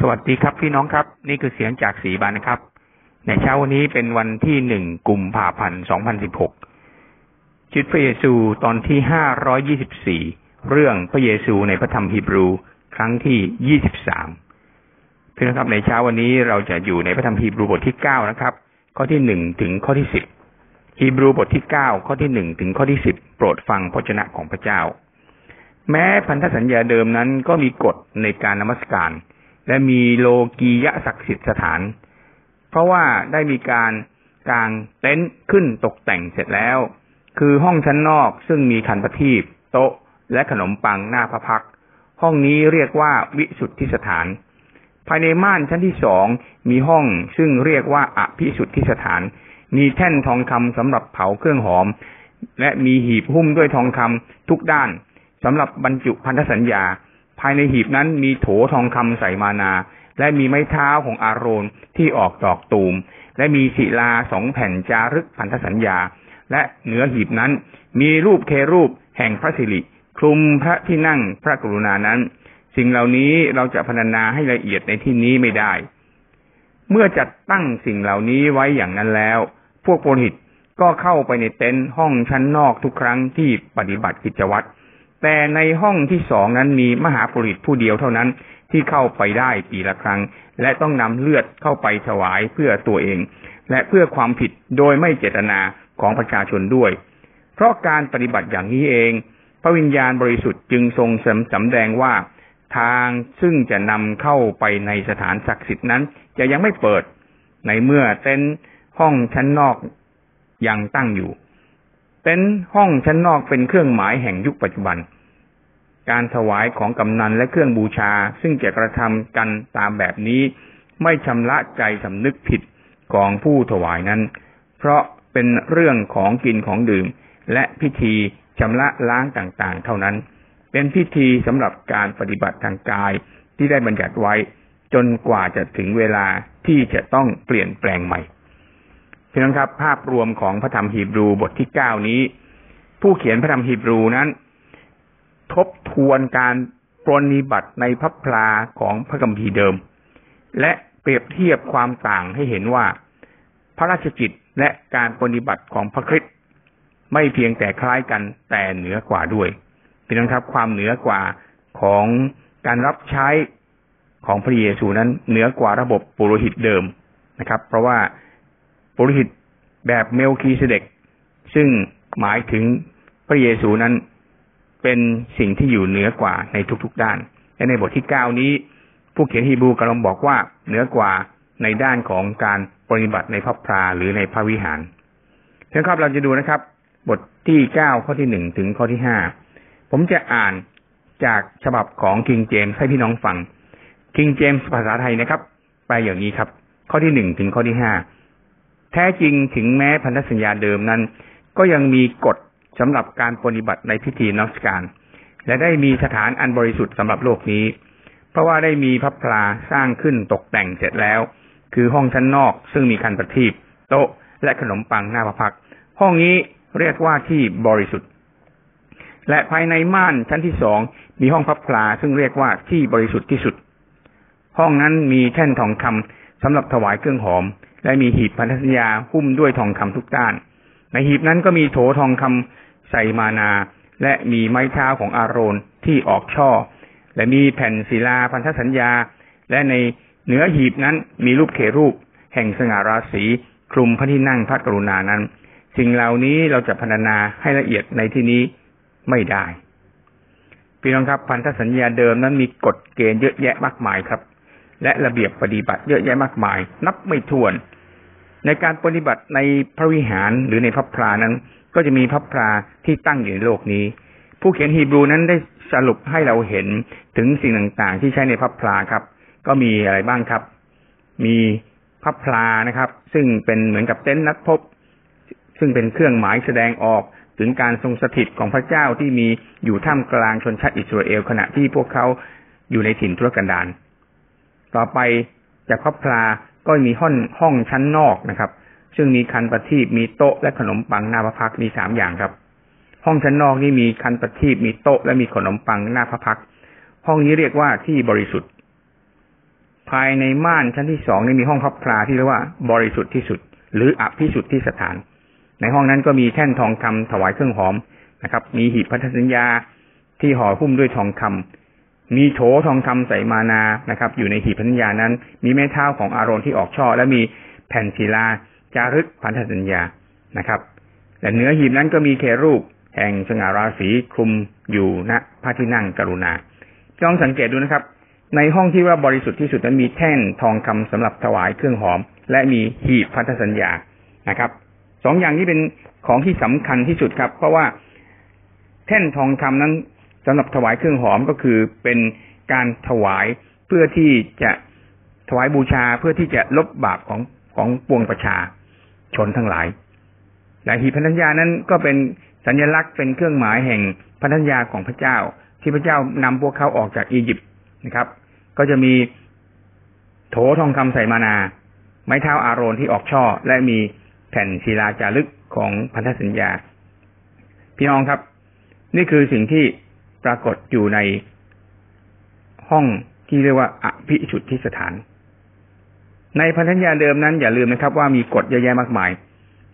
สวัสดีครับพี่น้องครับ นี่คือเสียงจากสีบานนะครับ ในเช้าวันนี้เป็นวันที่หนึ่งกุมภาพันธ์สองพันสิบหกชีวิตพระเยซูตอนที่ห้าร้อยี่สิบสี่เรื่องพระเยซูในพระธรรมฮีบรู ครั้งที่ยี่สิบสามพี่น้องครับในเช้าวันนี้เราจะอยู่ในพระธรรมฮีบรูบทที่เก้านะครับ ข้อที่หนึ่งถึงข้อที่สิบฮีบรูบทที่เก้าข้อที่หนึ่งถึงข้อที่สิบโปรดฟังพระชนะของพระเจ้า แม้พันธสัญญาเดิมนั้นก็มีกฎในการนมัสการ และมีโลกียะศักดิ์สิทธิ์สถาน เพราะว่าได้มีการกางเต็นท์ขึ้นตกแต่งเสร็จแล้ว คือห้องชั้นนอกซึ่งมีคันประทีปโต๊ะ และขนมปังหน้าพระพัก ห้องนี้เรียกว่าวิสุทธิสถาน ภายในม่านชั้นที่สองมีห้องซึ่งเรียกว่าอภิสุทธิสถาน มีแท่นทองคำสำหรับเผาเครื่องหอม และมีหีบหุ้มด้วยทองคำทุกด้านสำหรับบรรจุพันธสัญญา ภายในหีบนั้นมีโถทองคำใส่มานา และมีไม้เท้าของอาโรนที่ออกดอกตูม และมีศิลาสองแผ่นจารึกพันธสัญญา และเหนือหีบนั้น มีรูปเครูปแห่งพระสิริคลุมพระที่นั่งพระกรุณานั้น สิ่งเหล่านี้เราจะพรรณนาให้ละเอียดในที่นี้ไม่ได้ เมื่อจัดตั้งสิ่งเหล่านี้ไว้อย่างนั้นแล้ว พวกโปรหิตก็เข้าไปในเต็นท์ห้องชั้นนอกทุกครั้งที่ปฏิบัติกิจวัตร แต่ในห้องที่สองนั้นมีมหาปุริตผู้เดียวเท่านั้นที่เข้าไปได้ปีละครั้ง และต้องนำเลือดเข้าไปถวายเพื่อตัวเอง และเพื่อความผิดโดยไม่เจตนาของประชาชนด้วย เพราะการปฏิบัติอย่างนี้เอง พระวิญญาณบริสุทธิ์จึงทรงสำแดงว่า ทางซึ่งจะนำเข้าไปในสถานศักดิ์สิทธิ์นั้น จะยังไม่เปิด ในเมื่อเต็นห้องชั้นนอกยังตั้งอยู่ เต็นท์ห้องชั้นนอกเป็นเครื่องหมายแห่งยุคปัจจุบัน การถวายของกำนันและเครื่องบูชา ซึ่งจะกระทำกันตามแบบนี้ ไม่ชำระใจสำนึกผิดของผู้ถวายนั้น เพราะเป็นเรื่องของกินของดื่ม และพิธีชำระล้างต่างๆ เท่านั้น เป็นพิธีสำหรับการปฏิบัติทางกายที่ได้บัญญัติไว้ จนกว่าจะถึงเวลาที่จะต้องเปลี่ยนแปลงใหม่ พี่น้องครับ ภาพรวมของพระธรรมฮีบรูบทที่เก้านี้ ผู้เขียนพระธรรมฮีบรูนั้น ทบทวนการปรนิบัติในพระพลาของพระกัมภีเดิม และเปรียบเทียบความต่างให้เห็นว่า พระราชกิจและการปรนิบัติของพระคริสต์ไม่เพียงแต่คล้ายกันแต่เหนือกว่าด้วยพี่น้องครับความเหนือกว่าของการรับใช้ของพระเยซูนั้นเหนือกว่าระบบปุโรหิตเดิมนะครับ เพราะว่า ปุโรหิตแบบเมลคีเสเดกซึ่งหมายถึงพระเยซูนั้นเป็นสิ่งที่อยู่เหนือกว่าในทุกๆด้าน และในบทที่เก้านี้ ผู้เขียนฮีบรูกำลังบอกว่าเหนือกว่าในด้านของการปฏิบัติในพระพราหรือในพระวิหารเช่นครับเราจะดูนะครับ บทที่เก้าข้อที่หนึ่งถึงข้อที่ห้าผมจะอ่านจากฉบับของคิงเจมส์ให้พี่น้องฟังคิงเจมส์ภาษาไทยนะครับแปอย่างนี้ครับ ข้อที่หนึ่งถึงข้อที่ห้า แท้จริงถึงแม้พันธสัญญาเดิมนั้น ก็ยังมีกฎสำหรับการปฏิบัติในพิธีนักการ และได้มีสถานอันบริสุทธิ์สำหรับโลกนี้ เพราะว่าได้มีพระพลาสร้างขึ้นตกแต่งเสร็จแล้ว คือห้องชั้นนอกซึ่งมีคันประทีปโต๊ะและขนมปังหน้าพระพัก ห้องนี้เรียกว่าที่บริสุทธิ์ และภายในม่านชั้นที่สองมีห้องพระพลาซึ่งเรียกว่าที่บริสุทธิ์ที่สุด ห้องนั้นมีแท่นทองคำสำหรับถวายเครื่องหอม และมีหีบพันธสัญญาหุ้มด้วยทองคำทุกด้าน ในหีบนั้นก็มีโถทองคำใส่มานา และมีไม้เท้าของอาโรนที่ออกช่อ และมีแผ่นศิลาพันธสัญญา และในเหนือหีบนั้นมีรูปเขรูป แห่งสง่าราศีคลุมพระที่นั่งพระกรุณานั้น สิ่งเหล่านี้เราจะพรรณนาให้ละเอียดในที่นี้ไม่ได้พี่น้องครับพันธสัญญาเดิมนั้นมีกฎเกณฑ์เยอะแยะมากมายครับ และระเบียบปฏิบัติเยอะแยะมากมาย นับไม่ถ้วน ในการปฏิบัติในพระวิหารหรือในพระพรานั้น ก็จะมีพระพราที่ตั้งอยู่ในโลกนี้ ผู้เขียนฮีบรูนั้นได้สรุปให้เราเห็นถึงสิ่งต่างๆ ที่ใช้ในพระพราครับ ก็มีอะไรบ้างครับ มีพระพรานะครับ ซึ่งเป็นเหมือนกับเต็นท์นัดพบ ซึ่งเป็นเครื่องหมายแสดงออกถึงการทรงสถิตของพระเจ้าที่มีอยู่ท่ามกลางชนชาติอิสราเอลขณะที่พวกเขาอยู่ในถิ่นทุรกันดาร ต่อไปจากพระพราก็มีห้องห้องชั้นนอกนะครับ ซึ่งมีคันประทีปมีโต๊ะและขนมปังหน้าพระพักมีสามอย่างครับ ห้องชั้นนอกนี่มีคันประทีปมีโต๊ะและมีขนมปังหน้าพระพักห้องนี้เรียกว่าที่บริสุทธิ์ ภายในม่านชั้นที่สองนี่มีห้องพับพลาที่เรียกว่า บริสุทธิ์ที่สุด หรืออภิสุทธิ์ที่สถาน ในห้องนั้นก็มีแท่นทองคำถวายเครื่องหอมนะครับ มีหีบพันธสัญญาที่ห่อหุ้มด้วยทองคำ มีโถทองคำใส่มานานะครับ อยู่ในหีบพันธสัญญานั้น มีแม่เท้าของอารอนที่ออกช่อ และมีแผ่นศิลา จารึกพันธสัญญานะครับและเหนือหีบนั้นก็มีเครูป แห่งสง่าราศีคลุมอยู่ณพระที่นั่งกรุณาลองสังเกตดูนะครับ ในห้องที่ว่าบริสุทธิ์ที่สุดนั้นมีแท่นทองคำสำหรับถวายเครื่องหอม และมีหีบพันธสัญญานะครับสองอย่างนี้เป็นของที่สำคัญที่สุดครับ เพราะว่าแท่นทองคำนั้น สำหรับถวายเครื่องหอมก็คือเป็นการถวายเพื่อที่จะถวายบูชาเพื่อที่จะลบบาปของของปวงประชาชนทั้งหลาย และหีพันธัญานั้นก็เป็นสัญลักษณ์เป็นเครื่องหมายแห่งพันธัญญาของพระเจ้า ที่พระเจ้านำพวกเขาออกจากอียิปต์นะครับ ก็จะมีโถทองคำใส่มานา ไม้เท้าอาโรนที่ออกช่อ และมีแผ่นศิลาจารึกของพันธสัญญา พี่น้องครับ นี่คือสิ่งที่ ปรากฏอยู่ในห้องที่เรียกว่าอภิชุดที่สถาน ในพันธญาเดิมนั้นอย่าลืมนะครับ ว่ามีกฎเยอะแยะมากมาย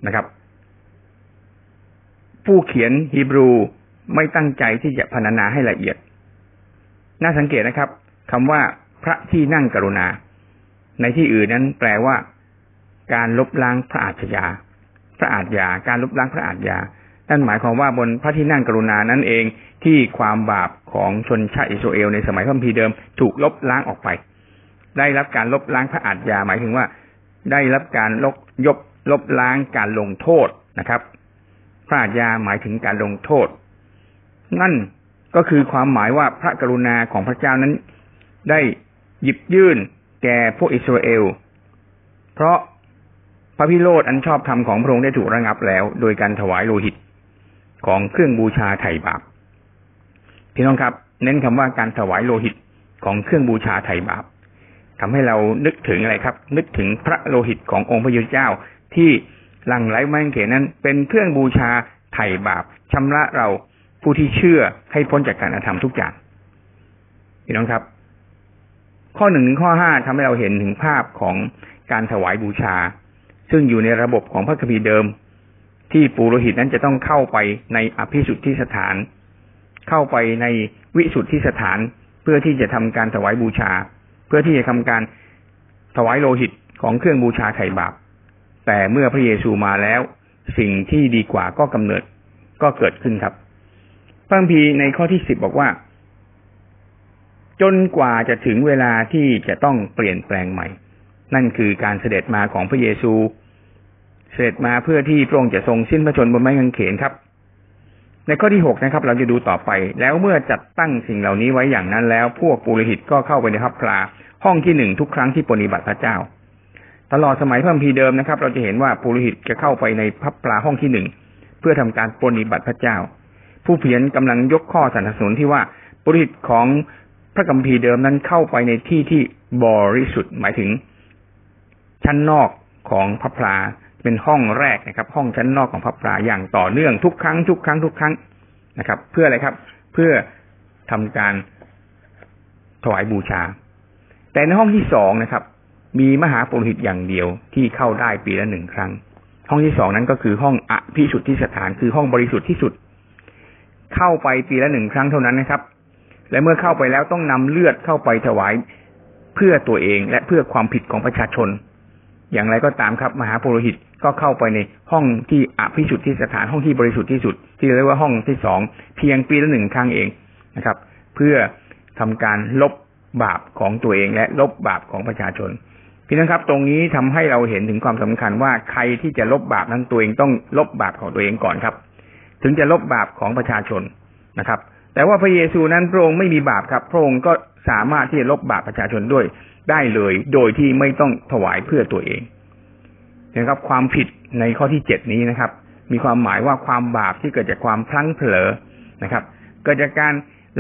นะครับ ผู้เขียนฮีบรูไม่ตั้งใจที่จะพรรณนาให้ละเอียด น่าสังเกตนะครับคำว่าพระที่นั่งกรุณา ในที่อื่นนั้นแปลว่า การลบล้างพระอาชญา พระอาชญา การลบล้างพระอาชญา นั่นหมายความว่าบนพระที่นั่งกรุณานั้นเองที่ความบาปของชนชาติอิสราเอลในสมัยพระคัมภีเดิมถูกลบล้างออกไป ได้รับการลบล้างพระอาชญาหมายถึงว่า ได้รับการลบยบลบล้างการลงโทษนะครับ พระอาญาหมายถึงการลงโทษ นั่นก็คือความหมายว่าพระกรุณาของพระเจ้านั้น ได้หยิบยื่นแก่พวกอิสราเอล เพราะพระพิโรธอันชอบธรรมของพระองค์ได้ถูกระงับแล้ว โดยการถวายโลหิต ของเครื่องบูชาไถ่บาปพี่น้องครับ เน้นคำว่าการถวายโลหิตของเครื่องบูชาไถ่บาปทำให้เรานึกถึงอะไรครับ นึกถึงพระโลหิตขององค์พระยุทธเจ้า ที่หลังไหลไม้เขนนั้น เป็นเครื่องบูชาไถ่บาปชำระเราผู้ที่เชื่อให้พ้นจากการอธรรมทุกอย่างพี่น้องครับ ข้อหนึ่งถึงข้อห้าทำให้เราเห็นถึงภาพของการถวายบูชา ซึ่งอยู่ในระบบของพระคัมภีร์เดิม ที่ปูโรหิตนั้นจะต้องเข้าไปในอภิสุทธิสถาน เข้าไปในวิสุทธิสถาน เพื่อที่จะทำการถวายบูชา เพื่อที่จะทำการถวายโลหิตของเครื่องบูชาไถ่บาป แต่เมื่อพระเยซูมาแล้ว สิ่งที่ดีกว่าก็กำเนิดก็เกิดขึ้นครับพระคัมภีในข้อที่สิบบอกว่า จนกว่าจะถึงเวลาที่จะต้องเปลี่ยนแปลงใหม่ นั่นคือการเสด็จมาของพระเยซู เสด็จมาเพื่อที่พระองค์จะทรงสิ้นพระชนบนไม้กางเขนครับ ในข้อที่หกนะครับ เราจะดูต่อไป แล้วเมื่อจัดตั้งสิ่งเหล่านี้ไว้อย่างนั้นแล้ว พวกปุโรหิตก็เข้าไปในพับพลาห้องที่หนึ่งทุกครั้งที่ปฏิบัติพระเจ้า ตลอดสมัยพระมภีเดิมนะครับ เราจะเห็นว่าปุโรหิตจะเข้าไปในพับปลาห้องที่หนึ่งเพื่อทำการปฏิบัติพระเจ้า ผู้เขียนกำลังยกข้อสนับสนุนที่ว่าปุโรหิตของพระคัมภีเดิมนั้นเข้าไปในที่ที่บริสุทธิ์หมายถึง ชั้นนอกของพับปลา เป็นห้องแรกนะครับ ห้องชั้นนอกของพับปลาอย่างต่อเนื่องทุกครั้งทุกครั้งทุกครั้งนะครับ เพื่ออะไรครับ เพื่อทำการถวายบูชา แต่ในห้องที่สองนะครับ มีมหาปุโรหิตอย่างเดียวที่เข้าได้ปีละหนึ่งครั้ง ห้องที่สองนั้นก็คือห้องอภิสุทธิสถานคือห้องบริสุทธิ์ที่สุด เข้าไปปีละหนึ่งครั้งเท่านั้นนะครับ และเมื่อเข้าไปแล้วต้องนำเลือดเข้าไปถวายเพื่อตัวเองและเพื่อความผิดของประชาชน อย่างไรก็ตามครับ มหาปุโรหิต ก็เข้าไปในห้องที่อภิสุทธิสถานห้องที่บริสุทธิ์ที่สุด ที่เรียกว่าห้องที่สองเพียงปีละหนึ่งครั้งเองนะครับ เพื่อทำการลบบาปของตัวเองและลบบาปของประชาชนพี่น้องครับ ตรงนี้ทำให้เราเห็นถึงความสำคัญว่าใครที่จะลบบาปนั้นตัวเองต้องลบบาปของตัวเองก่อนครับ ถึงจะลบบาปของประชาชนนะครับ แต่ว่าพระเยซูนั้นพระองค์ไม่มีบาปครับพระองค์ก็สามารถที่จะลบบาปประชาชนด้วยได้เลย โดยที่ไม่ต้องถวายเพื่อตัวเอง นะครับความผิดในข้อที่เจ็ดนี้นะครับ มีความหมายว่าความบาปที่เกิดจากความพลั้งเผลอนะครับ เกิดจากการ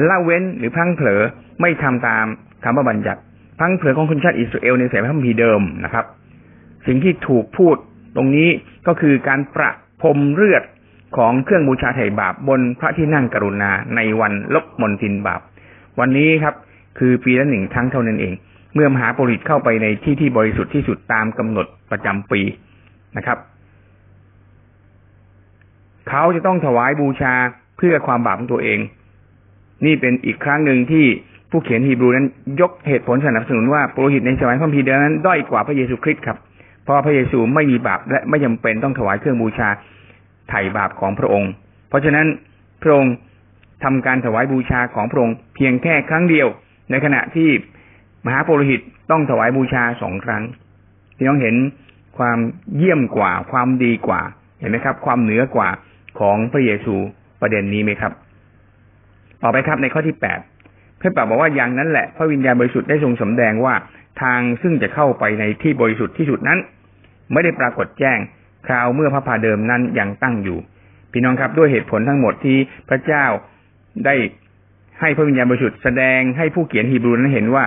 ละเว้นหรือพลั้งเผลอไม่ทำตามคำบัญญัติพลั้งเผือของคุณชาติอิสราเอลในสายพระคัมภีร์เดิมนะครับ สิ่งที่ถูกพูดตรงนี้ก็คือการประพรมเลือดของเครื่องบูชาไถ่บาปบนพระที่นั่งกรุณาในวันลบมนทินบาป วันนี้ครับ คือปีละหนึ่งครั้งเท่านั้นเอง เมื่อมหาปุริตเข้าไปในที่ที่บริสุทธิ์ที่สุดตามกำหนดประจำปีนะครับเขาจะต้องถวายบูชาเพื่อความบาปของตัวเอง นี่เป็นอีกครั้งหนึ่งที่ผู้เขียนฮีบรูนั้น ยกเหตุผลสนับสนุนว่าปุโรหิตในสมัยพระพีเดนั้นด้อยกว่าพระเยซูคริสต์ครับ เพราะพระเยซูไม่มีบาปและไม่จาเป็นต้องถวายเครื่องบูชาไถ่บาปของพระองค์ เพราะฉะนั้นพระองค์ทำการถวายบูชาของพระองค์เพียงแค่ครั้งเดียว ในขณะที่ มหาปุโรหิตต้องถวายบูชาสองครั้งพี่น้องเห็นความเยี่ยมกว่า ความดีกว่า เห็นไหมครับ ความเหนือกว่าของพระเยซูประเด็นนี้ไหมครับ ต่อไปครับในข้อที่แปดพระปาบอกว่าอย่างนั้นแหละพระวิญญาณบริสุทธิ์ได้ทรงสำแดงว่าทางซึ่งจะเข้าไปในที่บริสุทธิ์ที่สุดนั้น ไม่ได้ปรากฏแจ้งคราวเมื่อพระพาเดิมนั้นยังตั้งอยู่ พี่น้องครับด้วยเหตุผลทั้งหมดที่พระเจ้าได้ให้พระวิญญาณบริสุทธิ์แสดงให้ผู้เขียนฮีบรูนั้นเห็นว่า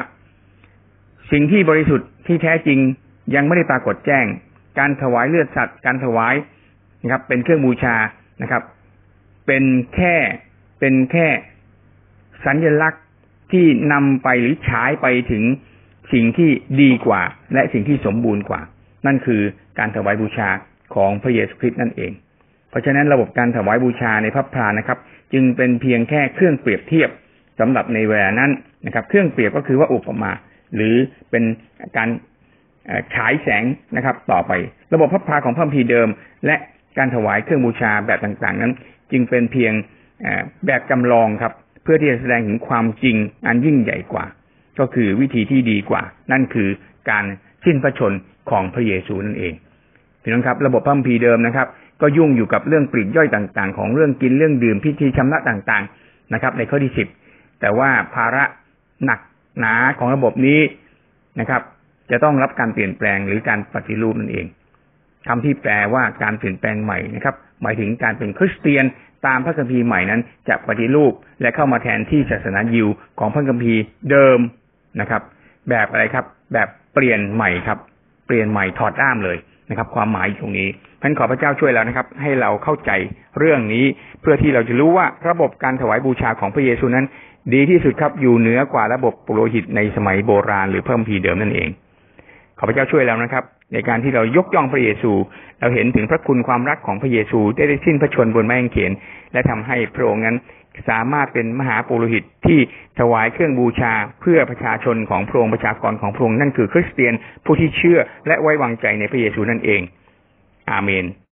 สิ่งที่บริสุทธิ์ที่แท้จริงยังไม่ได้ปรากฏแจ้ง การถวายเลือดสัตว์ การถวายนะครับ เป็นเครื่องบูชานะครับ เป็นแค่เป็นแค่สัญลักษณ์ที่นำไปหรือฉายไปถึงสิ่งที่ดีกว่า และสิ่งที่สมบูรณ์กว่า นั่นคือการถวายบูชาของพระเยซูคริสต์นั่นเอง เพราะฉะนั้นระบบการถวายบูชาในพระพรานะครับ จึงเป็นเพียงแค่เครื่องเปรียบเทียบสำหรับในเวลานั้นนะครับ เครื่องเปรียบก็คือว่าอุปมา หรือเป็นการฉายแสงนะครับ ต่อไป ระบบพระพาของพระพีเดิม และการถวายเครื่องบูชาแบบต่างๆ นั้น จึงเป็นเพียงแบบจำลองครับ เพื่อที่จะแสดงถึงความจริงอันยิ่งใหญ่กว่า ก็คือวิธีที่ดีกว่า นั่นคือการสิ้นพระชนของพระเยซูนั่นเองพี่น้องครับ ระบบพัมภีเดิมนะครับ ก็ยุ่งอยู่กับเรื่องปลีกย่อยต่างๆ ของเรื่องกินเรื่องดื่มพิธีชำระต่างๆนะครับ ในข้อที่สิบแต่ว่าภาระหนัก หนาของระบบนี้นะครับ จะต้องรับการเปลี่ยนแปลงหรือการปฏิรูปนั่นเองคำที่แปลว่าการเปลี่ยนแปลงใหม่นะครับ หมายถึงการเป็นคริสเตียนตามพระคัมภีร์ใหม่นั้น จะปฏิรูปและเข้ามาแทนที่ศาสนายิวของพระคัมภีร์เดิมนะครับ แบบอะไรครับ แบบเปลี่ยนใหม่ครับ เปลี่ยนใหม่ถอดด้ามเลยนะครับ ความหมายตรงนี้ท่านขอพระเจ้าช่วยแล้วนะครับ ให้เราเข้าใจเรื่องนี้เพื่อที่เราจะรู้ว่าระบบการถวายบูชาของพระเยซูนั้น ดีที่สุดครับอยู่เหนือกว่าระบบปุโรหิตในสมัยโบราณหรือเพิ่มพีเดิมนั่นเองขอพระเจ้าช่วยแล้วนะครับ ในการที่เรายกย่องพระเยซู เราเห็นถึงพระคุณความรักของพระเยซูได้ได้สิ้นพระชนบนไม้กางเขนและทำให้พระองค์นั้นสามารถเป็นมหาปุโรหิตที่ถวายเครื่องบูชาเพื่อประชาชนของพระองค์ประชากรของพระองค์นั่นคือคริสเตียนผู้ที่เชื่อและไว้วางใจในพระเยซูนั่นเอง อาเมน